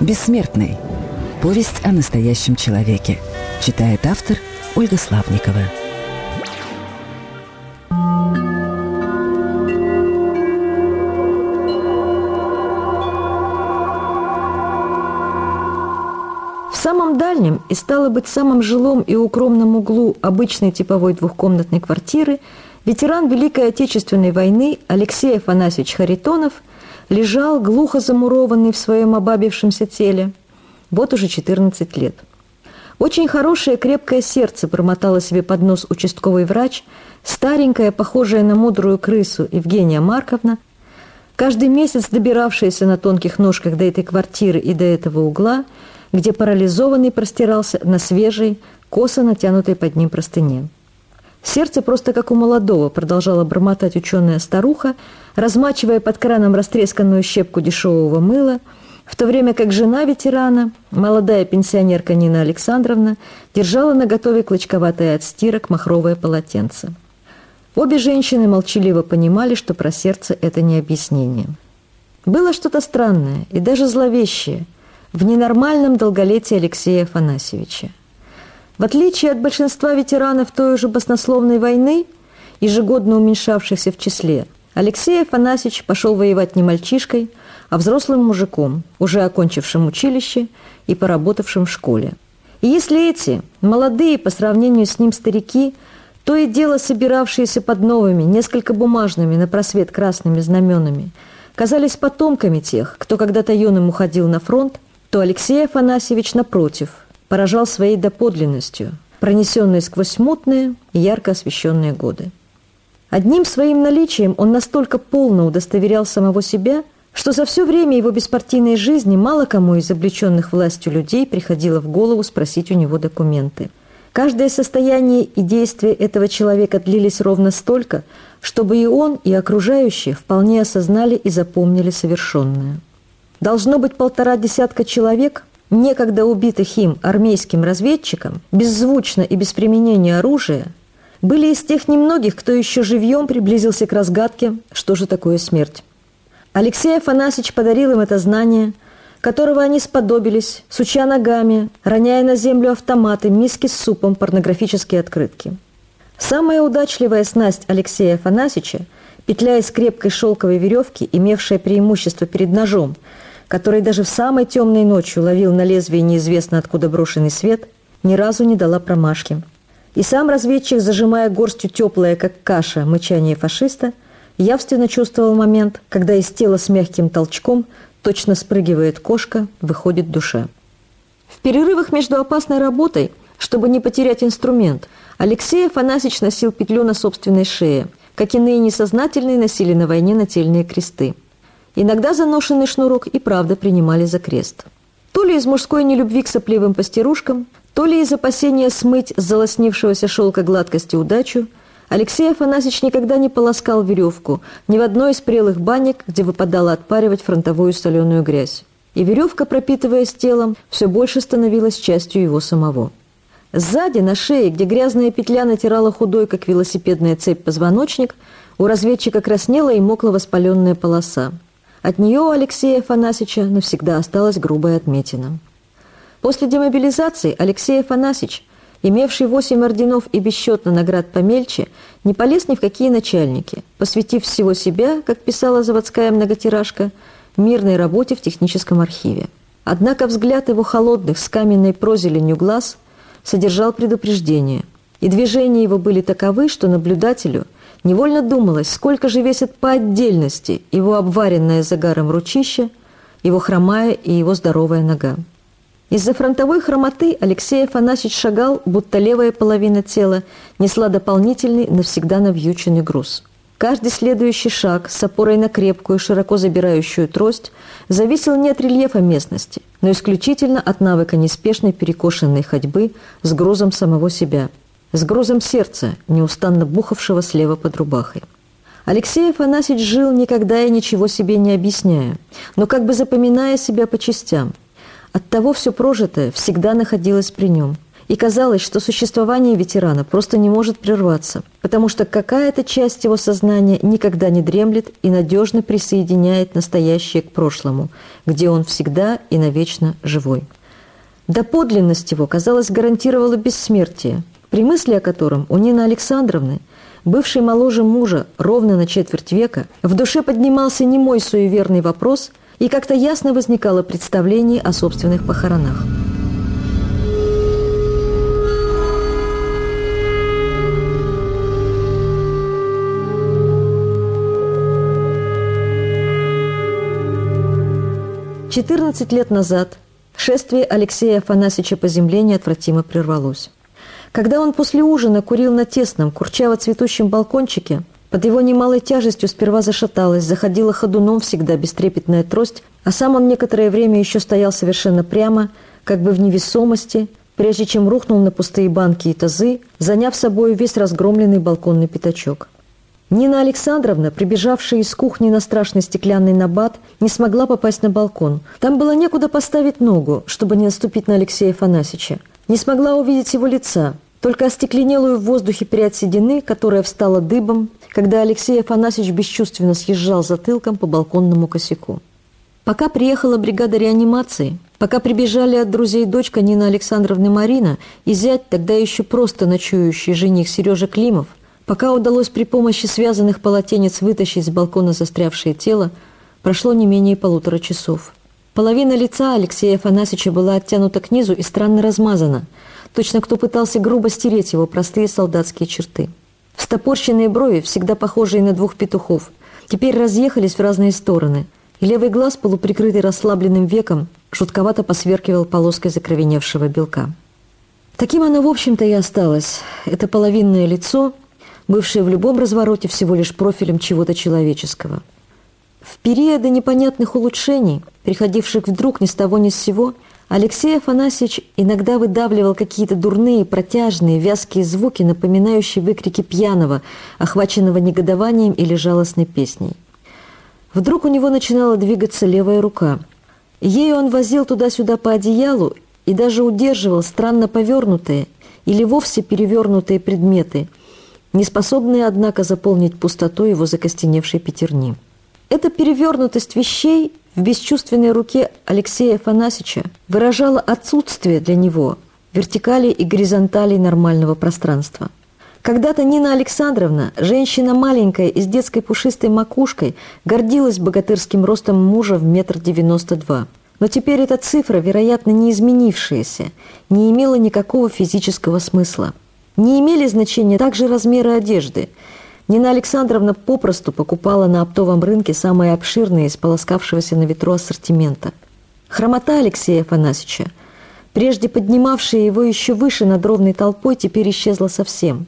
Бессмертный. Повесть о настоящем человеке. Читает автор Ольга Славникова. В самом дальнем и стало быть самом жилом и укромном углу обычной типовой двухкомнатной квартиры ветеран Великой Отечественной войны Алексей Афанасьевич Харитонов лежал глухо замурованный в своем обабившемся теле. Вот уже 14 лет. Очень хорошее крепкое сердце промотало себе под нос участковый врач, старенькая, похожая на мудрую крысу Евгения Марковна, каждый месяц добиравшаяся на тонких ножках до этой квартиры и до этого угла, где парализованный простирался на свежей, косо натянутой под ним простыне. Сердце просто как у молодого, продолжала бормотать ученая старуха, размачивая под краном растресканную щепку дешевого мыла, в то время как жена ветерана, молодая пенсионерка Нина Александровна, держала на готове клочковатое от стирок махровое полотенце. Обе женщины молчаливо понимали, что про сердце это не объяснение. Было что-то странное и даже зловещее в ненормальном долголетии Алексея Афанасьевича. В отличие от большинства ветеранов той же баснословной войны, ежегодно уменьшавшихся в числе, Алексей Афанасьевич пошел воевать не мальчишкой, а взрослым мужиком, уже окончившим училище и поработавшим в школе. И если эти, молодые по сравнению с ним старики, то и дело собиравшиеся под новыми, несколько бумажными на просвет красными знаменами, казались потомками тех, кто когда-то юным уходил на фронт, то Алексей Афанасьевич, напротив – поражал своей доподлинностью, пронесенной сквозь мутные и ярко освещенные годы. Одним своим наличием он настолько полно удостоверял самого себя, что за все время его беспартийной жизни мало кому из облеченных властью людей приходило в голову спросить у него документы. Каждое состояние и действие этого человека длились ровно столько, чтобы и он, и окружающие вполне осознали и запомнили совершенное. Должно быть полтора десятка человек, некогда убитых им армейским разведчикам, беззвучно и без применения оружия, были из тех немногих, кто еще живьем приблизился к разгадке, что же такое смерть. Алексей Афанасьевич подарил им это знание, которого они сподобились, суча ногами, роняя на землю автоматы, миски с супом, порнографические открытки. Самая удачливая снасть Алексея Афанасьевича, петля из крепкой шелковой веревки, имевшая преимущество перед ножом – который даже в самой темной ночью ловил на лезвии неизвестно откуда брошенный свет, ни разу не дала промашки. И сам разведчик, зажимая горстью теплое, как каша, мычание фашиста, явственно чувствовал момент, когда из тела с мягким толчком точно спрыгивает кошка, выходит душа. В перерывах между опасной работой, чтобы не потерять инструмент, Алексей Афанасьевич носил петлю на собственной шее, как иные несознательные носили на войне нательные кресты. Иногда заношенный шнурок и правда принимали за крест. То ли из мужской нелюбви к сопливым пастерушкам, то ли из опасения смыть с залоснившегося шелка гладкости удачу, Алексей Афанасьевич никогда не полоскал веревку ни в одной из прелых банек, где выпадало отпаривать фронтовую соленую грязь. И веревка, пропитываясь телом, все больше становилась частью его самого. Сзади, на шее, где грязная петля натирала худой, как велосипедная цепь, позвоночник, у разведчика краснела и мокла воспаленная полоса. От нее у Алексея Афанасьевича навсегда осталась грубая отметина. После демобилизации Алексей Афанасьевич, имевший восемь орденов и бесчетно наград помельче, не полез ни в какие начальники, посвятив всего себя, как писала заводская многотиражка, мирной работе в техническом архиве. Однако взгляд его холодных с каменной прозеленью глаз содержал предупреждение, и движения его были таковы, что наблюдателю – Невольно думалось, сколько же весит по отдельности его обваренное загаром ручище, его хромая и его здоровая нога. Из-за фронтовой хромоты Алексей Афанасьевич шагал, будто левая половина тела несла дополнительный, навсегда навьюченный груз. Каждый следующий шаг с опорой на крепкую, широко забирающую трость зависел не от рельефа местности, но исключительно от навыка неспешной перекошенной ходьбы с грузом самого себя – с грузом сердца, неустанно бухавшего слева под рубахой. Алексей Афанасьевич жил никогда и ничего себе не объясняя, но как бы запоминая себя по частям. Оттого все прожитое всегда находилось при нем. И казалось, что существование ветерана просто не может прерваться, потому что какая-то часть его сознания никогда не дремлет и надежно присоединяет настоящее к прошлому, где он всегда и навечно живой. Доподлинность его, казалось, гарантировала бессмертие, при мысли о котором у Нины Александровны, бывшей моложе мужа ровно на четверть века, в душе поднимался немой суеверный вопрос и как-то ясно возникало представление о собственных похоронах. Четырнадцать лет назад шествие Алексея Афанасьевича по земле неотвратимо прервалось. Когда он после ужина курил на тесном, курчаво-цветущем балкончике, под его немалой тяжестью сперва зашаталась, заходила ходуном всегда бестрепетная трость, а сам он некоторое время еще стоял совершенно прямо, как бы в невесомости, прежде чем рухнул на пустые банки и тазы, заняв собой весь разгромленный балконный пятачок. Нина Александровна, прибежавшая из кухни на страшный стеклянный набат, не смогла попасть на балкон. Там было некуда поставить ногу, чтобы не наступить на Алексея Афанасьевича. Не смогла увидеть его лица, только остекленелую в воздухе прядь седины, которая встала дыбом, когда Алексей Афанасьевич бесчувственно съезжал затылком по балконному косяку. Пока приехала бригада реанимации, пока прибежали от друзей дочка Нина Александровна Марина и зять, тогда еще просто ночующий жених Сережа Климов – Пока удалось при помощи связанных полотенец вытащить с балкона застрявшее тело, прошло не менее полутора часов. Половина лица Алексея Афанасьевича была оттянута к низу и странно размазана. Точно кто пытался грубо стереть его простые солдатские черты. Встопорщенные брови, всегда похожие на двух петухов, теперь разъехались в разные стороны, и левый глаз, полуприкрытый расслабленным веком, жутковато посверкивал полоской закровеневшего белка. Таким оно, в общем-то, и осталось. Это половинное лицо – бывшее в любом развороте всего лишь профилем чего-то человеческого. В периоды непонятных улучшений, приходивших вдруг ни с того ни с сего, Алексей Афанасьевич иногда выдавливал какие-то дурные, протяжные, вязкие звуки, напоминающие выкрики пьяного, охваченного негодованием или жалостной песней. Вдруг у него начинала двигаться левая рука. Ею он возил туда-сюда по одеялу и даже удерживал странно повернутые или вовсе перевернутые предметы – не способные, однако, заполнить пустоту его закостеневшей пятерни. Эта перевернутость вещей в бесчувственной руке Алексея Афанасьевича выражала отсутствие для него вертикали и горизонтали нормального пространства. Когда-то Нина Александровна, женщина маленькая и с детской пушистой макушкой, гордилась богатырским ростом мужа в метр девяносто два. Но теперь эта цифра, вероятно, не изменившаяся, не имела никакого физического смысла. Не имели значения также размеры одежды. Нина Александровна попросту покупала на оптовом рынке самые обширные из полоскавшегося на ветру ассортимента. Хромота Алексея Афанасьевича, прежде поднимавшая его еще выше над ровной толпой, теперь исчезла совсем.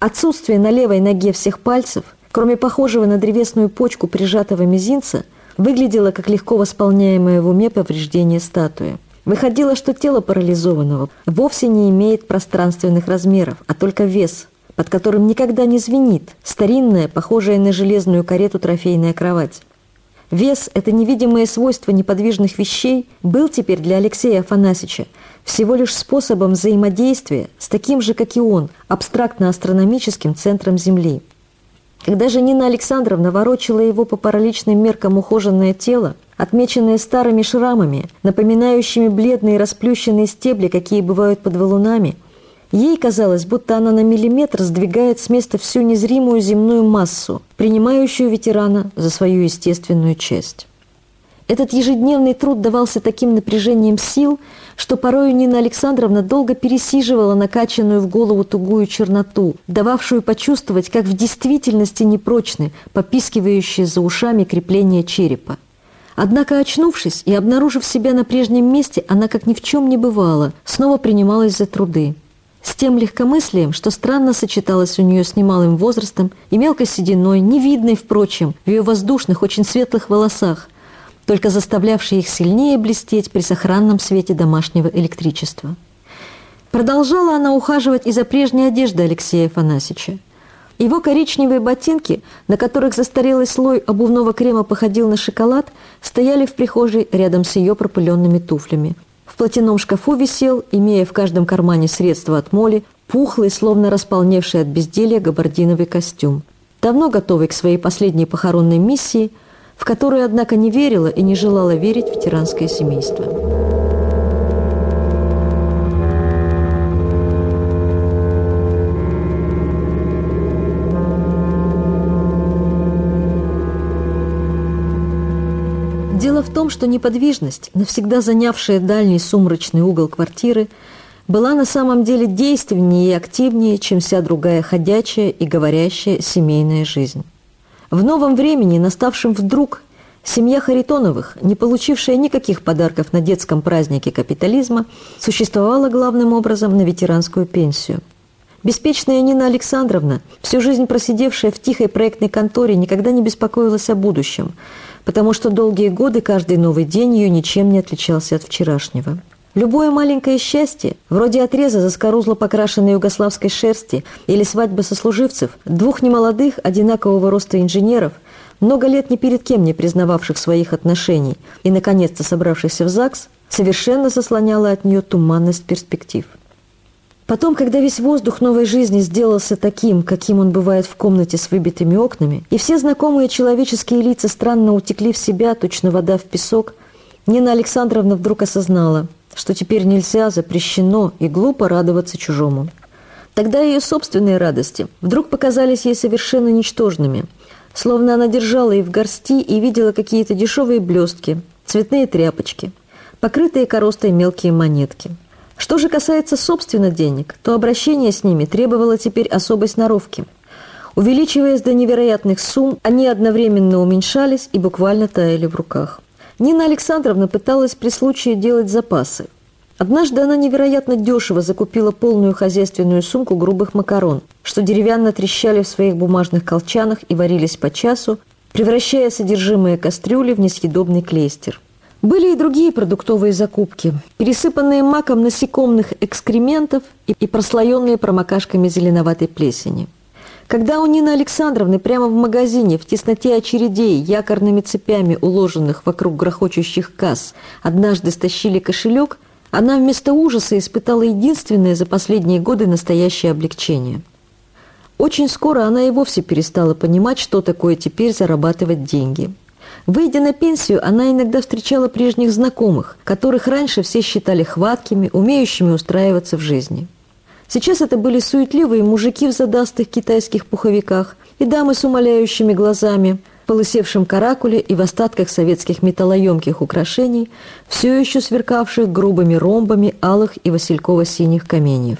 Отсутствие на левой ноге всех пальцев, кроме похожего на древесную почку прижатого мизинца, выглядело как легко восполняемое в уме повреждение статуи. Выходило, что тело парализованного вовсе не имеет пространственных размеров, а только вес, под которым никогда не звенит старинная, похожая на железную карету трофейная кровать. Вес – это невидимое свойство неподвижных вещей – был теперь для Алексея Афанасьевича всего лишь способом взаимодействия с таким же, как и он, абстрактно-астрономическим центром Земли. Когда же Нина Александровна ворочала его по параличным меркам ухоженное тело, отмеченные старыми шрамами, напоминающими бледные расплющенные стебли, какие бывают под валунами. Ей казалось, будто она на миллиметр сдвигает с места всю незримую земную массу, принимающую ветерана за свою естественную часть. Этот ежедневный труд давался таким напряжением сил, что порою Нина Александровна долго пересиживала накачанную в голову тугую черноту, дававшую почувствовать, как в действительности непрочны попискивающие за ушами крепления черепа. Однако, очнувшись и обнаружив себя на прежнем месте, она, как ни в чем не бывало, снова принималась за труды. С тем легкомыслием, что странно сочеталось у нее с немалым возрастом и мелкой сединой, невидной, впрочем, в ее воздушных, очень светлых волосах, только заставлявшей их сильнее блестеть при сохранном свете домашнего электричества. Продолжала она ухаживать и за прежней одеждой Алексея Афанасьевича. Его коричневые ботинки, на которых застарелый слой обувного крема походил на шоколад, стояли в прихожей рядом с ее пропыленными туфлями. В платяном шкафу висел, имея в каждом кармане средства от моли, пухлый, словно располневший от безделья габардиновый костюм. Давно готовый к своей последней похоронной миссии, в которую, однако, не верила и не желала верить ветеранское семейство. Том, что неподвижность, навсегда занявшая дальний сумрачный угол квартиры, была на самом деле действеннее и активнее, чем вся другая ходячая и говорящая семейная жизнь. В новом времени, наставшем вдруг, семья Харитоновых, не получившая никаких подарков на детском празднике капитализма, существовала главным образом на ветеранскую пенсию. Беспечная Нина Александровна, всю жизнь просидевшая в тихой проектной конторе, никогда не беспокоилась о будущем – потому что долгие годы каждый новый день ее ничем не отличался от вчерашнего. Любое маленькое счастье, вроде отреза заскорузло покрашенной югославской шерсти или свадьбы сослуживцев, двух немолодых, одинакового роста инженеров, много лет ни перед кем не признававших своих отношений и, наконец-то, собравшихся в ЗАГС, совершенно заслоняло от нее туманность перспектив. Потом, когда весь воздух новой жизни сделался таким, каким он бывает в комнате с выбитыми окнами, и все знакомые человеческие лица странно утекли в себя, точно вода в песок, Нина Александровна вдруг осознала, что теперь нельзя, запрещено и глупо радоваться чужому. Тогда ее собственные радости вдруг показались ей совершенно ничтожными, словно она держала их в горсти и видела какие-то дешевые блестки, цветные тряпочки, покрытые коростой мелкие монетки – что же касается собственно денег, то обращение с ними требовало теперь особой сноровки. Увеличиваясь до невероятных сумм, они одновременно уменьшались и буквально таяли в руках. Нина Александровна пыталась при случае делать запасы. Однажды она невероятно дешево закупила полную хозяйственную сумку грубых макарон, что деревянно трещали в своих бумажных колчанах и варились по часу, превращая содержимое кастрюли в несъедобный клейстер. Были и другие продуктовые закупки, пересыпанные маком насекомых экскрементов и, прослоенные промокашками зеленоватой плесени. Когда у Нины Александровны прямо в магазине, в тесноте очередей, якорными цепями, уложенных вокруг грохочущих касс, однажды стащили кошелек, она вместо ужаса испытала единственное за последние годы настоящее облегчение. Очень скоро она и вовсе перестала понимать, что такое теперь зарабатывать деньги – Выйдя на пенсию, она иногда встречала прежних знакомых, которых раньше все считали хваткими, умеющими устраиваться в жизни. Сейчас это были суетливые мужики в задастых китайских пуховиках и дамы с умоляющими глазами, полысевшим каракуле и в остатках советских металлоемких украшений, все еще сверкавших грубыми ромбами алых и васильково-синих каменьев.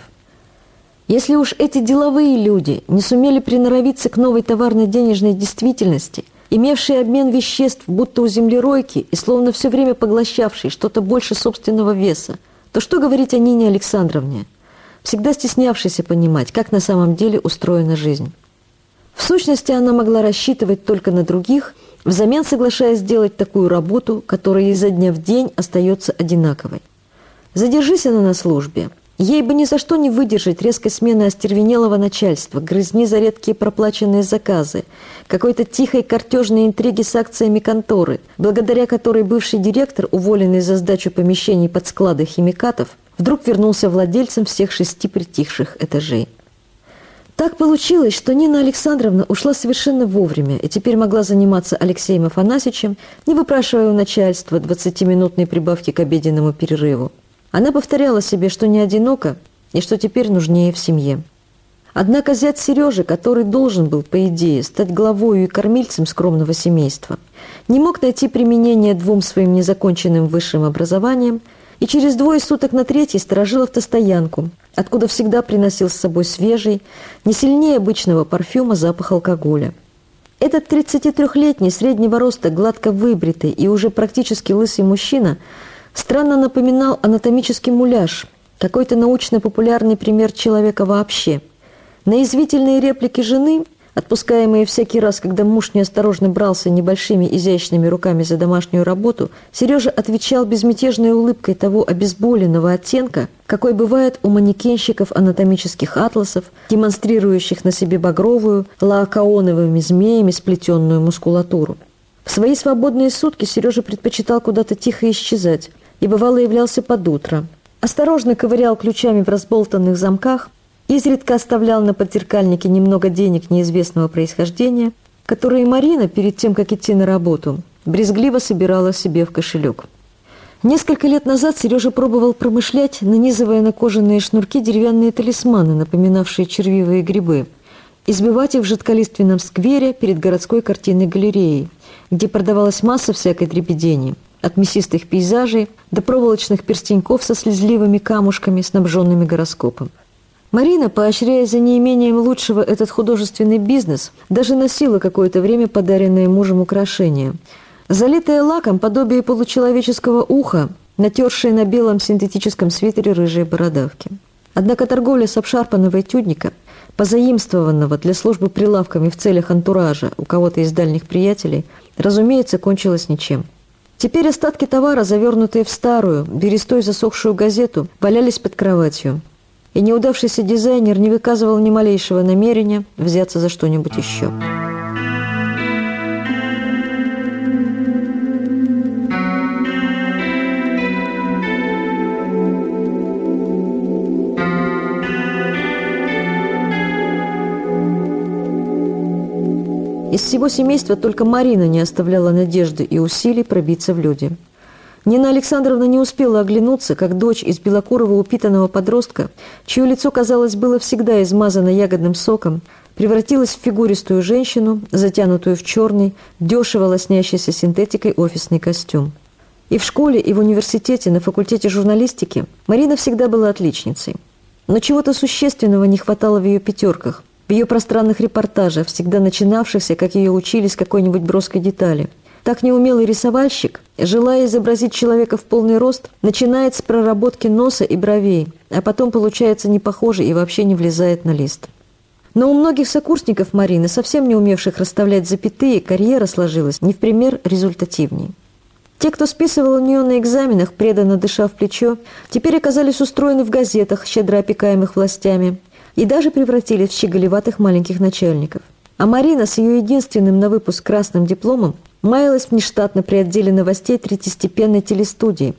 Если уж эти деловые люди не сумели приноровиться к новой товарно-денежной действительности – имевший обмен веществ, будто у землеройки, и словно все время поглощавший что-то больше собственного веса, то что говорить о Нине Александровне, всегда стеснявшейся понимать, как на самом деле устроена жизнь. В сущности, она могла рассчитывать только на других, взамен соглашаясь сделать такую работу, которая изо дня в день остается одинаковой. Задержись она на службе – Ей бы ни за что не выдержать резкой смены остервенелого начальства, грызни за редкие проплаченные заказы, какой-то тихой картежной интриги с акциями конторы, благодаря которой бывший директор, уволенный за сдачу помещений под склады химикатов, вдруг вернулся владельцем всех шести притихших этажей. Так получилось, что Нина Александровна ушла совершенно вовремя и теперь могла заниматься Алексеем Афанасьевичем, не выпрашивая у начальства 20-минутной прибавки к обеденному перерыву. Она повторяла себе, что не одинока и что теперь нужнее в семье. Однако зять Сережи, который должен был, по идее, стать главою и кормильцем скромного семейства, не мог найти применение двум своим незаконченным высшим образованием и через двое суток на третий сторожил автостоянку, откуда всегда приносил с собой свежий, не сильнее обычного парфюма запах алкоголя. Этот 33-летний среднего роста, гладко выбритый и уже практически лысый мужчина – странно напоминал анатомический муляж, какой-то научно-популярный пример человека вообще. На извительные реплики жены, отпускаемые всякий раз, когда муж неосторожно брался небольшими изящными руками за домашнюю работу, Сережа отвечал безмятежной улыбкой того обезболенного оттенка, какой бывает у манекенщиков анатомических атласов, демонстрирующих на себе багровую, лаокаоновыми змеями сплетенную мускулатуру. В свои свободные сутки Сережа предпочитал куда-то тихо исчезать – и бывало являлся под утро. Осторожно ковырял ключами в разболтанных замках, изредка оставлял на подзеркальнике немного денег неизвестного происхождения, которые Марина, перед тем, как идти на работу, брезгливо собирала себе в кошелек. Несколько лет назад Сережа пробовал промышлять, нанизывая на кожаные шнурки деревянные талисманы, напоминавшие червивые грибы, избивать их в жидколиственном сквере перед городской картинной галереей, где продавалась масса всякой дребедени, от мясистых пейзажей до проволочных перстеньков со слезливыми камушками, снабженными гороскопом. Марина, поощряя за неимением лучшего этот художественный бизнес, даже носила какое-то время подаренное мужем украшение. Залитое лаком подобие получеловеческого уха, натершие на белом синтетическом свитере рыжие бородавки. Однако торговля с обшарпанного этюдника, позаимствованного для службы прилавками в целях антуража у кого-то из дальних приятелей, разумеется, кончилась ничем. Теперь остатки товара, завернутые в старую, берестой засохшую газету, валялись под кроватью – и неудавшийся дизайнер не выказывал ни малейшего намерения взяться за что-нибудь еще. Всего семейства только Марина не оставляла надежды и усилий пробиться в люди – Нина Александровна не успела оглянуться, как дочь из белокурого упитанного подростка, чье лицо, казалось, было всегда измазано ягодным соком, превратилась в фигуристую женщину, затянутую в черный, дешево лоснящийся синтетикой офисный костюм. И в школе, и в университете, на факультете журналистики Марина всегда была отличницей. Но чего-то существенного не хватало в ее пятерках, в ее пространных репортажах, всегда начинавшихся, как ее учили, с какой-нибудь броской детали – так неумелый рисовальщик, желая изобразить человека в полный рост, начинает с проработки носа и бровей, а потом получается не похоже и вообще не влезает на лист. Но у многих сокурсников Марины, совсем не умевших расставлять запятые, карьера сложилась не в пример результативней. Те, кто списывал у нее на экзаменах, преданно дыша в плечо, теперь оказались устроены в газетах, щедро опекаемых властями, и даже превратились в щеголеватых маленьких начальников. А Марина с ее единственным на выпуск красным дипломом маялась внештатно при отделе новостей третьестепенной телестудии,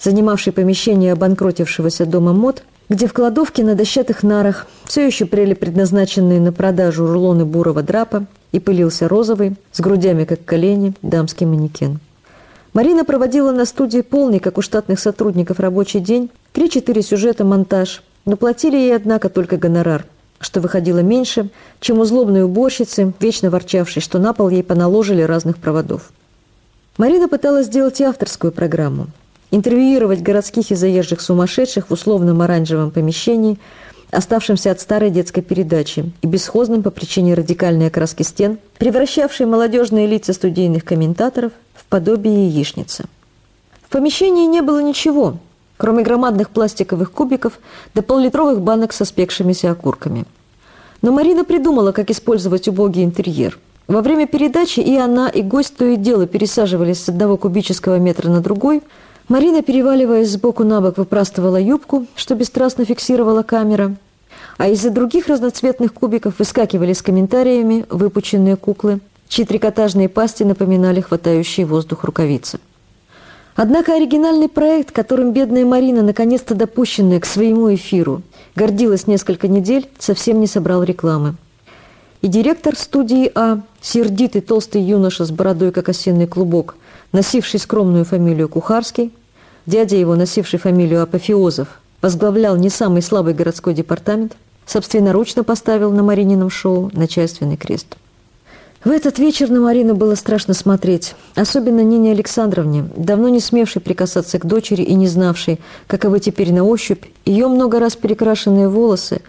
занимавшей помещение обанкротившегося дома мод, где в кладовке на дощатых нарах все еще прели предназначенные на продажу рулоны бурого драпа и пылился розовый, с грудями как колени, дамский манекен. Марина проводила на студии полный, как у штатных сотрудников, рабочий день, три-четыре сюжета, монтаж, но платили ей, однако, только гонорар – что выходило меньше, чем у злобной уборщицы, вечно ворчавшей, что на пол ей поналожили разных проводов. Марина пыталась сделать и авторскую программу. Интервьюировать городских и заезжих сумасшедших в условном оранжевом помещении, оставшемся от старой детской передачи и бесхозным по причине радикальной окраски стен, превращавшей молодежные лица студийных комментаторов в подобие яичницы. В помещении не было ничего, кроме громадных пластиковых кубиков до поллитровых банок со спекшимися окурками. Но Марина придумала, как использовать убогий интерьер. Во время передачи и она, и гость то и дело пересаживались с одного кубического метра на другой. Марина, переваливаясь сбоку на бок, выпрастывала юбку, что бесстрастно фиксировала камера. А из-за других разноцветных кубиков выскакивали с комментариями выпученные куклы, чьи трикотажные пасти напоминали хватающие воздух рукавицы. Однако оригинальный проект, которым бедная Марина, наконец-то допущенная к своему эфиру, гордилась несколько недель, совсем не собрал рекламы. И директор студии А, сердитый толстый юноша с бородой, как осенний клубок, носивший скромную фамилию Кухарский, дядя его, носивший фамилию Апофеозов, возглавлял не самый слабый городской департамент, собственноручно поставил на Маринином шоу начальственный крест. В этот вечер на Марину было страшно смотреть, особенно Нине Александровне, давно не смевшей прикасаться к дочери и не знавшей, каковы теперь на ощупь, ее много раз перекрашенные волосы,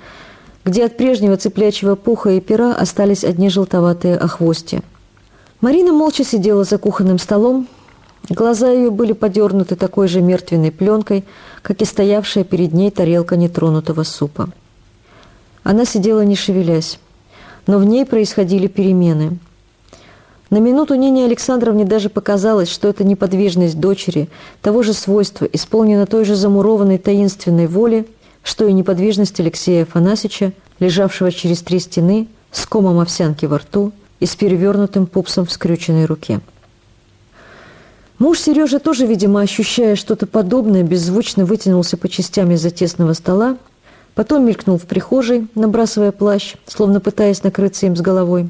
где от прежнего цыплячьего пуха и пера остались одни желтоватые охвости. Марина молча сидела за кухонным столом, глаза ее были подернуты такой же мертвенной пленкой, как и стоявшая перед ней тарелка нетронутого супа. Она сидела не шевелясь, но в ней происходили перемены – на минуту Нине Александровне даже показалось, что эта неподвижность дочери того же свойства исполнена той же замурованной таинственной воли, что и неподвижность Алексея Афанасьевича, лежавшего через три стены, с комом овсянки во рту и с перевернутым пупсом в скрюченной руке. Муж Сережа тоже, видимо, ощущая что-то подобное, беззвучно вытянулся по частям из-за тесного стола, потом мелькнул в прихожей, набрасывая плащ, словно пытаясь накрыться им с головой.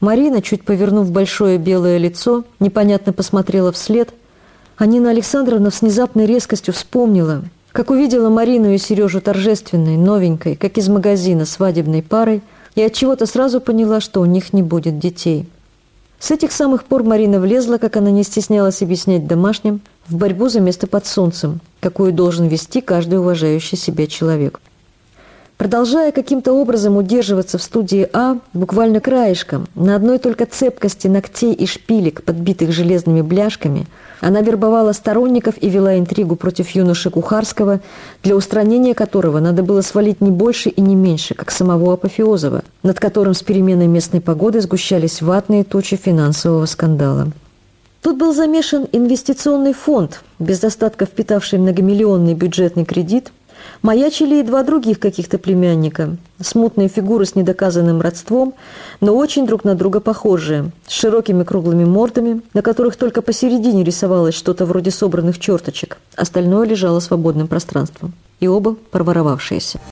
Марина, чуть повернув большое белое лицо, непонятно посмотрела вслед. А Нина Александровна с внезапной резкостью вспомнила, как увидела Марину и Сережу торжественной, новенькой, как из магазина, свадебной парой, и от чего то сразу поняла, что у них не будет детей. С этих самых пор Марина влезла, как она не стеснялась объяснять домашним, в борьбу за место под солнцем, какую должен вести каждый уважающий себя человек. Продолжая каким-то образом удерживаться в студии А, буквально краешком, на одной только цепкости ногтей и шпилек, подбитых железными бляшками, она вербовала сторонников и вела интригу против юноши Кухарского, для устранения которого надо было свалить не больше и не меньше, как самого Апофеозова, над которым с переменой местной погоды сгущались ватные тучи финансового скандала. Тут был замешан инвестиционный фонд, без достатка впитавший многомиллионный бюджетный кредит, Маячили и два других каких-то племянника. Смутные фигуры с недоказанным родством, но очень друг на друга похожие, с широкими круглыми мордами, на которых только посередине рисовалось что-то вроде собранных черточек. Остальное лежало свободным пространством. И оба проворовавшиеся.